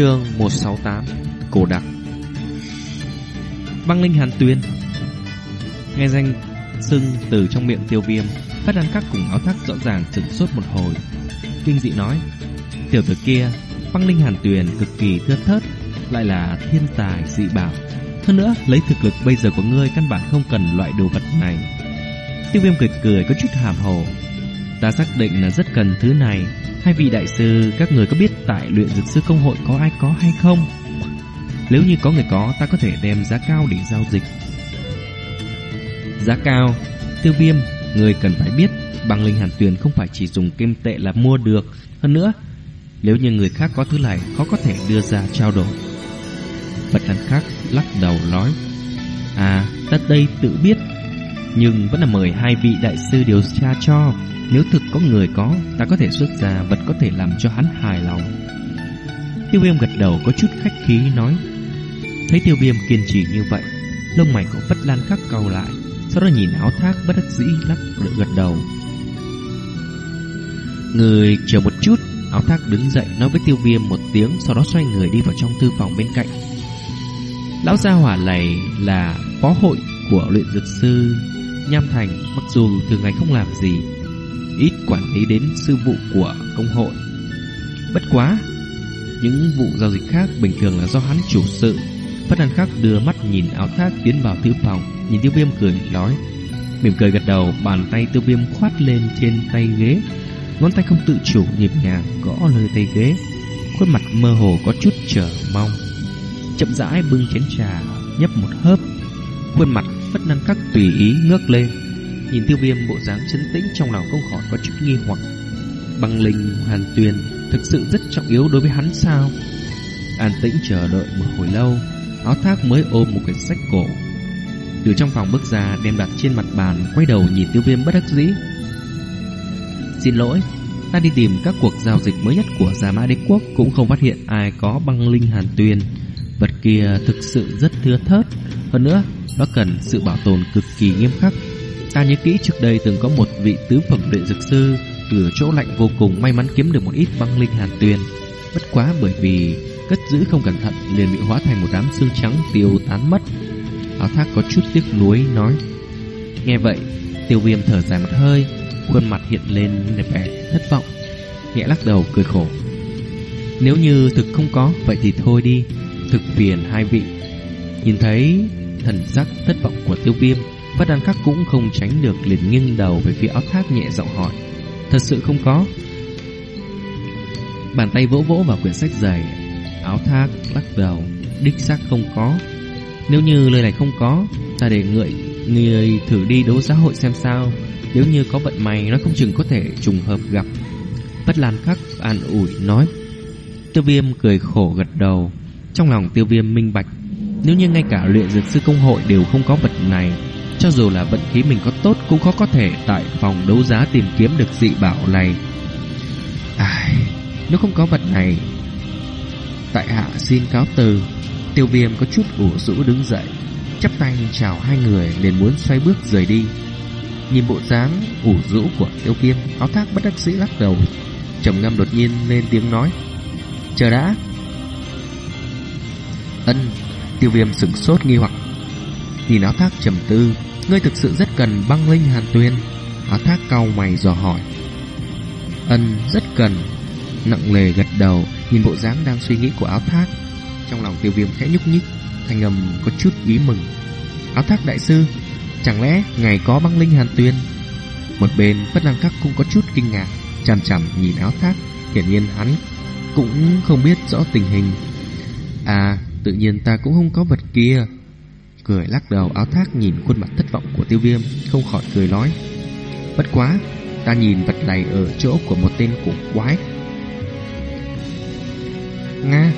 Chương 168 Cổ đặc Băng linh hàn tuyên. Nghe danh sưng từ trong miệng tiêu viêm, Phát ăn các cùng áo thác rõ ràng sửng sốt một hồi. Kinh dị nói, Tiểu tử kia, Băng linh hàn tuyền cực kỳ thưa thớt, Lại là thiên tài dị bảo. Hơn nữa, lấy thực lực bây giờ của ngươi Căn bản không cần loại đồ vật này. Tiêu viêm cười cười, có chút hàm hồ. Ta xác định là rất cần thứ này. Hai vị đại sư, các người có biết Tại luyện dược sư công hội có ai có hay không? Nếu như có người có, Ta có thể đem giá cao để giao dịch. Giá cao? Tiêu viêm, Người cần phải biết, Băng linh hàn tuyền không phải chỉ dùng kim tệ là mua được. Hơn nữa, Nếu như người khác có thứ này, Khó có thể đưa ra trao đổi. Vật thần khác, lắc đầu nói À ta đây tự biết nhưng vẫn là mời hai vị đại sư điều tra cho. Nếu thực có người có, Ta có thể xuất ra vật có thể làm cho hắn hài lòng. Tiêu viêm gật đầu, có chút khách khí nói. Thấy tiêu viêm kiên trì như vậy, Lông mày của Phất Lan khắc cầu lại, Sau đó nhìn áo thác bất đắc dĩ lắc lưỡi gật đầu. Người chờ một chút, Áo thác đứng dậy nói với tiêu viêm một tiếng, Sau đó xoay người đi vào trong thư phòng bên cạnh. Lão gia hỏa này là phó hội của luyện dược sư. Nham Thành, Mặc dù thường ngày không làm gì, Ít quản lý đến sư vụ của công hội. Bất quá, Những vụ giao dịch khác bình thường là do hắn chủ sự Phát An Khắc đưa mắt nhìn áo thác tiến vào thư phòng, Nhìn tiêu viêm cười, nói, Mỉm cười gật đầu, Bàn tay tiêu viêm khoát lên trên tay ghế. Ngón tay không tự chủ nhịp nhàng gõ nơi tay ghế, Khuôn mặt mơ hồ có chút trở mong. Chậm rãi bưng chén trà, Nhấp một hớp. Khuôn mặt phất năng khắc tùy ý ngước lên. Nhìn tiêu viêm bộ dáng chân tĩnh Trong lòng không khỏi có chút nghi hoặc. Băng linh, hàn tuyền, Thực sự rất trọng yếu đối với hắn sao? An tĩnh chờ đợi một hồi lâu, Áo thác mới ôm một cái sách cổ. Từ trong phòng bước ra, Đem đặt trên mặt bàn, Quay đầu nhìn tiêu viêm bất đắc dĩ. Xin lỗi, Ta đi tìm các cuộc giao dịch mới nhất của Gia Mã Đế Quốc, Cũng không phát hiện ai có băng linh, hàn tuyền. Vật kia thực sự rất thưa thớt. Hơn nữa nó cần sự bảo tồn cực kỳ nghiêm khắc. Ta nhớ kỹ trước đây từng có một vị tứ phẩm luyện dược sư Từ chỗ lạnh vô cùng may mắn kiếm được một ít băng linh hàn tuyền. Bất quá bởi vì Cất giữ không cẩn thận liền bị hóa thành một đám xương trắng tiêu tán mất. Áo thác có chút tiếc nuối nói, Nghe vậy, Tiêu viêm thở dài một hơi, Khuôn mặt hiện lên vẻ thất vọng, Nhẹ lắc đầu cười khổ. Nếu như thực không có, Vậy thì thôi đi, Thực phiền hai vị. Nhìn thấy thần sắc thất vọng của tiêu viêm Phát đàn khắc cũng không tránh được liền nghiêng đầu về phía áo thác nhẹ giọng hỏi. Thật sự không có. Bàn tay vỗ vỗ vào quyển sách dày, Áo thác lắc đầu, Đích xác không có. Nếu như lời này không có, Ta để người người thử đi đấu giá hội xem sao. Nếu như có vận may Nó không chừng có thể trùng hợp gặp. Bất Lan khắc an ủi nói. Tiêu viêm cười khổ gật đầu. Trong lòng tiêu viêm minh bạch nếu như ngay cả luyện dược sư công hội đều không có vật này Cho dù là vận khí mình có tốt Cũng khó có thể tại phòng đấu giá tìm kiếm được dị bảo này. Ai, Nếu không có vật này Tại hạ xin cáo từ. Tiêu viêm có chút ủ rũ đứng dậy Chắp tay chào hai người liền muốn xoay bước rời đi. Nhìn bộ dáng ủ rũ của tiêu viêm Áo thác bất đắc dĩ lắc đầu. Trầm ngâm đột nhiên lên tiếng nói Chờ đã. Ân. Tiêu viêm sửng sốt nghi hoặc. Nhìn áo thác trầm tư, Ngươi thực sự rất cần băng linh hàn tuyên Áo thác cau mày dò hỏi. Ân, rất cần. Nặng lề gật đầu, Nhìn bộ dáng đang suy nghĩ của áo thác. Trong lòng tiêu viêm khẽ nhúc nhích, Thanh âm có chút ý mừng. Áo thác đại sư, Chẳng lẽ ngài có băng linh hàn tuyên Một bên, Phất năng Khắc cũng có chút kinh ngạc, Chằm chằm nhìn áo thác. Hiển nhiên hắn cũng không biết rõ tình hình. À tự nhiên ta cũng không có vật kia. Cười lắc đầu, áo thác nhìn khuôn mặt thất vọng của tiêu viêm, Không khỏi cười nói. Bất quá, Ta nhìn vật này ở chỗ của một tên cổ quái. Nga,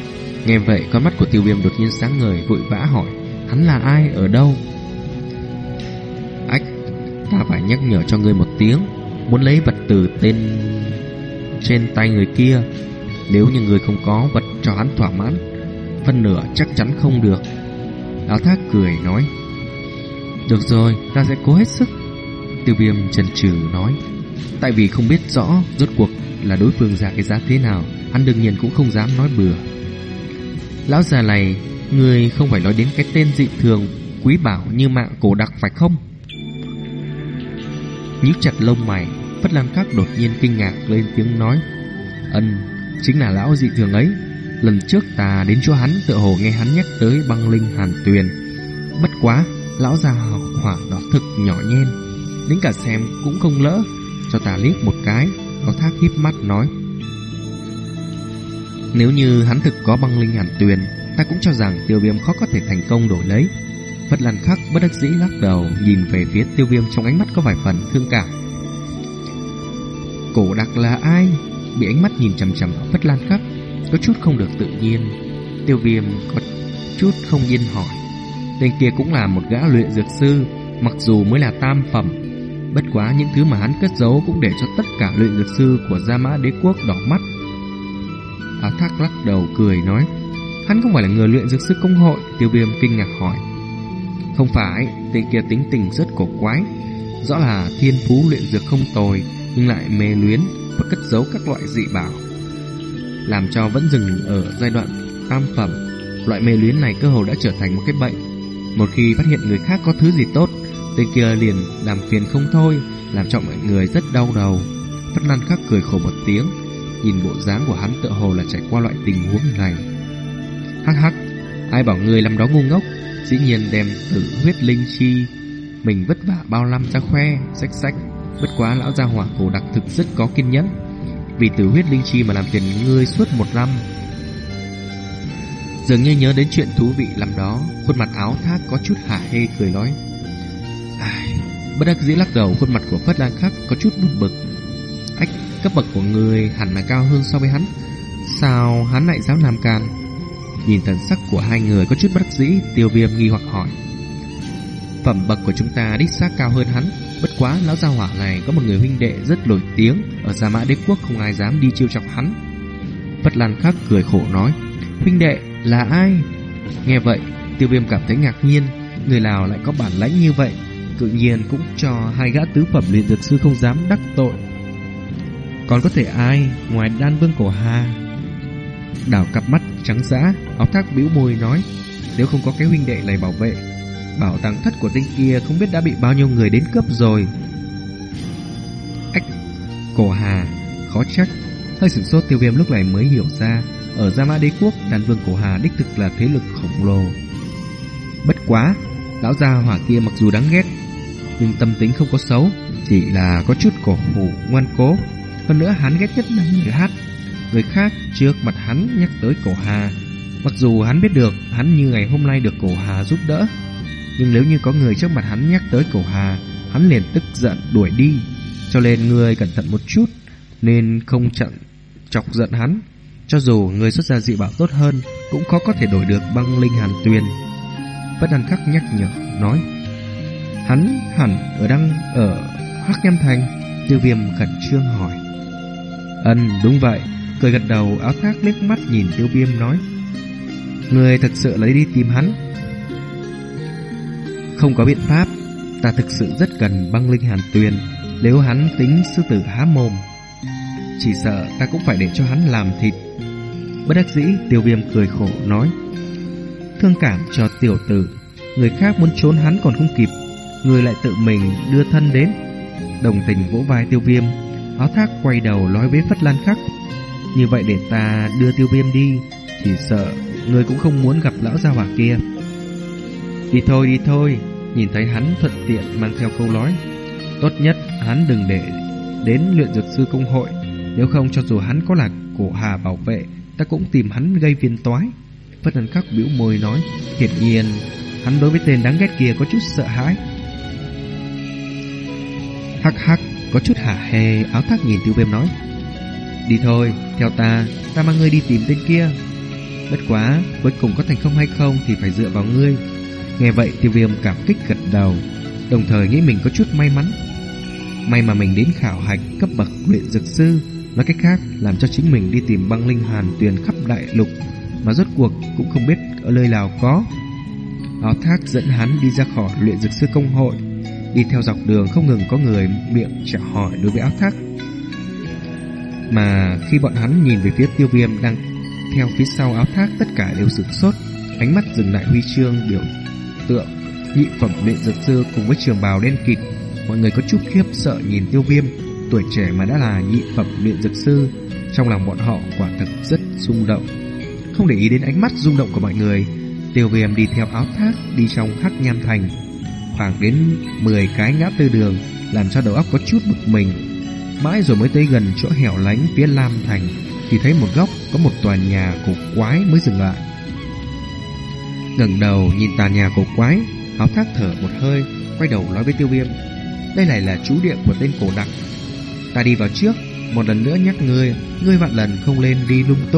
Nghe vậy, con mắt của tiêu viêm đột nhiên sáng ngời, Vội vã hỏi, Hắn là ai, ở đâu? Ách, Ta phải nhắc nhở cho ngươi một tiếng, Muốn lấy vật từ tên Trên tay người kia. Nếu như người không có vật cho hắn thỏa mãn Phân nửa chắc chắn không được Áo thác cười nói Được rồi Ta sẽ cố hết sức Tiêu viêm chần chừ nói Tại vì không biết rõ Rốt cuộc là đối phương ra cái giá thế nào Hắn đương nhiên cũng không dám nói bừa Lão già này, người không phải nói đến cái tên dị thường quý bảo như mạng cổ đặc phải không? Nhíu chặt lông mày, Phất Lam Các đột nhiên kinh ngạc lên tiếng nói. Ân, chính là lão dị thường ấy. Lần trước ta đến chỗ hắn tựa hồ nghe hắn nhắc tới băng linh hàn tuyền. Bất quá, lão già hỏa đó thực nhỏ nhen. Đến cả xem cũng không lỡ, cho ta liếc một cái. Có thác híp mắt nói. Nếu như hắn thực có băng linh hàn tuyền, ta cũng cho rằng tiêu viêm khó có thể thành công đổi lấy. phật Lan Khắc bất đắc dĩ lắc đầu, nhìn về phía tiêu viêm trong ánh mắt có vài phần thương cảm. Cổ đặc là ai? Bị ánh mắt nhìn chằm chằm vào Phất Lan Khắc, có chút không được tự nhiên. Tiêu viêm có chút không yên hỏi. Tên kia cũng là một gã luyện dược sư, mặc dù mới là tam phẩm. Bất quá những thứ mà hắn cất giấu cũng để cho tất cả luyện dược sư của Gia Mã Đế Quốc đỏ mắt. á thác lắc đầu cười nói, hắn không phải là người luyện dược sư công hội, tiêu viêm kinh ngạc hỏi. Không phải, tên kia tính tình rất cổ quái, rõ là thiên phú luyện dược không tồi, nhưng lại mê luyến và cất giấu các loại dị bảo. Làm cho vẫn dừng ở giai đoạn tam phẩm, loại mê luyến này cơ hồ đã trở thành một cái bệnh. Một khi phát hiện người khác có thứ gì tốt, tên kia liền làm phiền không thôi, làm cho mọi người rất đau đầu. Phất Lan Khắc cười khổ một tiếng, nhìn bộ dáng của hắn tựa hồ là trải qua loại tình huống này. Hắc hắc, ai bảo người làm đó ngu ngốc, dĩ nhiên đem tử huyết linh chi mình vất vả bao năm ra khoe, sách sách. Bất quá lão gia hỏa cổ đặc thực rất có kiên nhẫn vì từ huyết linh chi mà làm tiền ngươi suốt một năm. Dường như nhớ đến chuyện thú vị làm đó Khuôn mặt áo thác có chút hả hê cười nói. Ai, Bất đắc dĩ lắc đầu khuôn mặt của Phất Lan Khắc có chút bực bực. Ách cấp bậc của người hẳn là cao hơn so với hắn. Sao hắn lại dám làm can Nhìn thần sắc của hai người có chút bất đắc dĩ Tiêu viêm nghi hoặc hỏi. Phẩm bậc của chúng ta đích xác cao hơn hắn. Bất quá lão gia hỏa này có một người huynh đệ rất nổi tiếng Ở Gia Mã Đế Quốc không ai dám đi chiêu chọc hắn. Phất Lan Khắc cười khổ nói, Huynh đệ là ai? Nghe vậy, tiêu viêm cảm thấy ngạc nhiên, Người nào lại có bản lãnh như vậy, Tự nhiên cũng cho hai gã tứ phẩm luyện dược sư không dám đắc tội. Còn có thể ai ngoài đan vương cổ hà? Đảo cặp mắt trắng dã Áo thác bĩu môi nói, Nếu không có cái huynh đệ này bảo vệ Bảo tàng thất của tên kia không biết đã bị bao nhiêu người đến cướp rồi. Ách, cổ hà, khó trách. Hơi sửng sốt tiêu viêm lúc này mới hiểu ra, ở Gia Mã Đế Quốc, đàn vương cổ hà đích thực là thế lực khổng lồ. Bất quá, lão gia hỏa kia mặc dù đáng ghét, nhưng tâm tính không có xấu, chỉ là có chút cổ hủ ngoan cố. Hơn nữa hắn ghét nhất là người hát. Người khác trước mặt hắn nhắc tới cổ hà, mặc dù hắn biết được hắn như ngày hôm nay được cổ hà giúp đỡ, nhưng nếu như có người trước mặt hắn nhắc tới cổ hà, Hắn liền tức giận đuổi đi. Cho nên người cẩn thận một chút, Nên không chặn chọc giận hắn. Cho dù người xuất ra dị bảo tốt hơn, Cũng khó có thể đổi được băng linh hàn tuyền. Bất đàn khắc nhắc nhở, Nói, Hắn hẳn ở đang ở Hắc Nham Thành? Tiêu viêm khẩn trương hỏi. Ân đúng vậy. Cười gật đầu, áo thác liếc mắt nhìn tiêu viêm nói Người thật sự lấy đi tìm hắn không có biện pháp. Ta thực sự rất cần băng linh hàn tuyền, Nếu hắn tính sư tử há mồm. Chỉ sợ ta cũng phải để cho hắn làm thịt. Bất đắc dĩ, tiêu viêm cười khổ nói, Thương cảm cho tiểu tử. Người khác muốn trốn hắn còn không kịp. Người lại tự mình đưa thân đến. Đồng tình vỗ vai tiêu viêm, Áo thác quay đầu nói với Phất Lan Khắc. Như vậy để ta đưa tiêu viêm đi Chỉ sợ Người cũng không muốn gặp lão gia hỏa kia. Đi thôi đi thôi. Nhìn thấy hắn thuận tiện mang theo câu nói, Tốt nhất hắn đừng để đến luyện dược sư công hội, Nếu không cho dù hắn có là cổ hà bảo vệ, Ta cũng tìm hắn gây phiền toái. Phất Ân Khắc biểu môi nói, Hiển nhiên, hắn đối với tên đáng ghét kia có chút sợ hãi. Hắc hắc Có chút hả hề áo thác nhìn tiêu viêm nói, Đi thôi, Theo ta Ta mang ngươi đi tìm tên kia. Bất quá, Cuối cùng có thành công hay không Thì phải dựa vào ngươi. Nghe vậy tiêu viêm cảm kích gật đầu Đồng thời nghĩ mình có chút may mắn. May mà mình đến khảo hạch cấp bậc luyện dược sư Nói cách khác Làm cho chính mình đi tìm băng linh hàn tuyền khắp đại lục Mà rốt cuộc cũng không biết ở nơi nào có. Áo thác dẫn hắn đi ra khỏi luyện dược sư công hội Đi theo dọc đường không ngừng có người miệng trả hỏi đối với áo thác. Mà khi bọn hắn nhìn về phía tiêu viêm đang theo phía sau áo thác tất cả đều sửng sốt, ánh mắt dừng lại huy chương biểu tượng nhị phẩm luyện dược sư cùng với trường bào đen kịt. Mọi người có chút khiếp sợ nhìn tiêu viêm, tuổi trẻ mà đã là nhị phẩm luyện dược sư. Trong lòng bọn họ quả thực rất rung động. Không để ý đến ánh mắt rung động của mọi người, tiêu viêm đi theo áo thác đi trong hắc nham thành. Khoảng đến 10 cái ngã tư đường, làm cho đầu óc có chút bực mình. Mãi rồi mới tới gần chỗ hẻo lánh phía Lam Thành, thì thấy một góc có một tòa nhà cổ quái mới dừng lại ngẩng đầu nhìn tòa nhà cổ quái, áo thác thở một hơi, quay đầu nói với tiêu viêm. Đây này là chú địa của tên cổ đặc. Ta đi vào trước, một lần nữa nhắc ngươi, ngươi vạn lần không lên đi lung tung.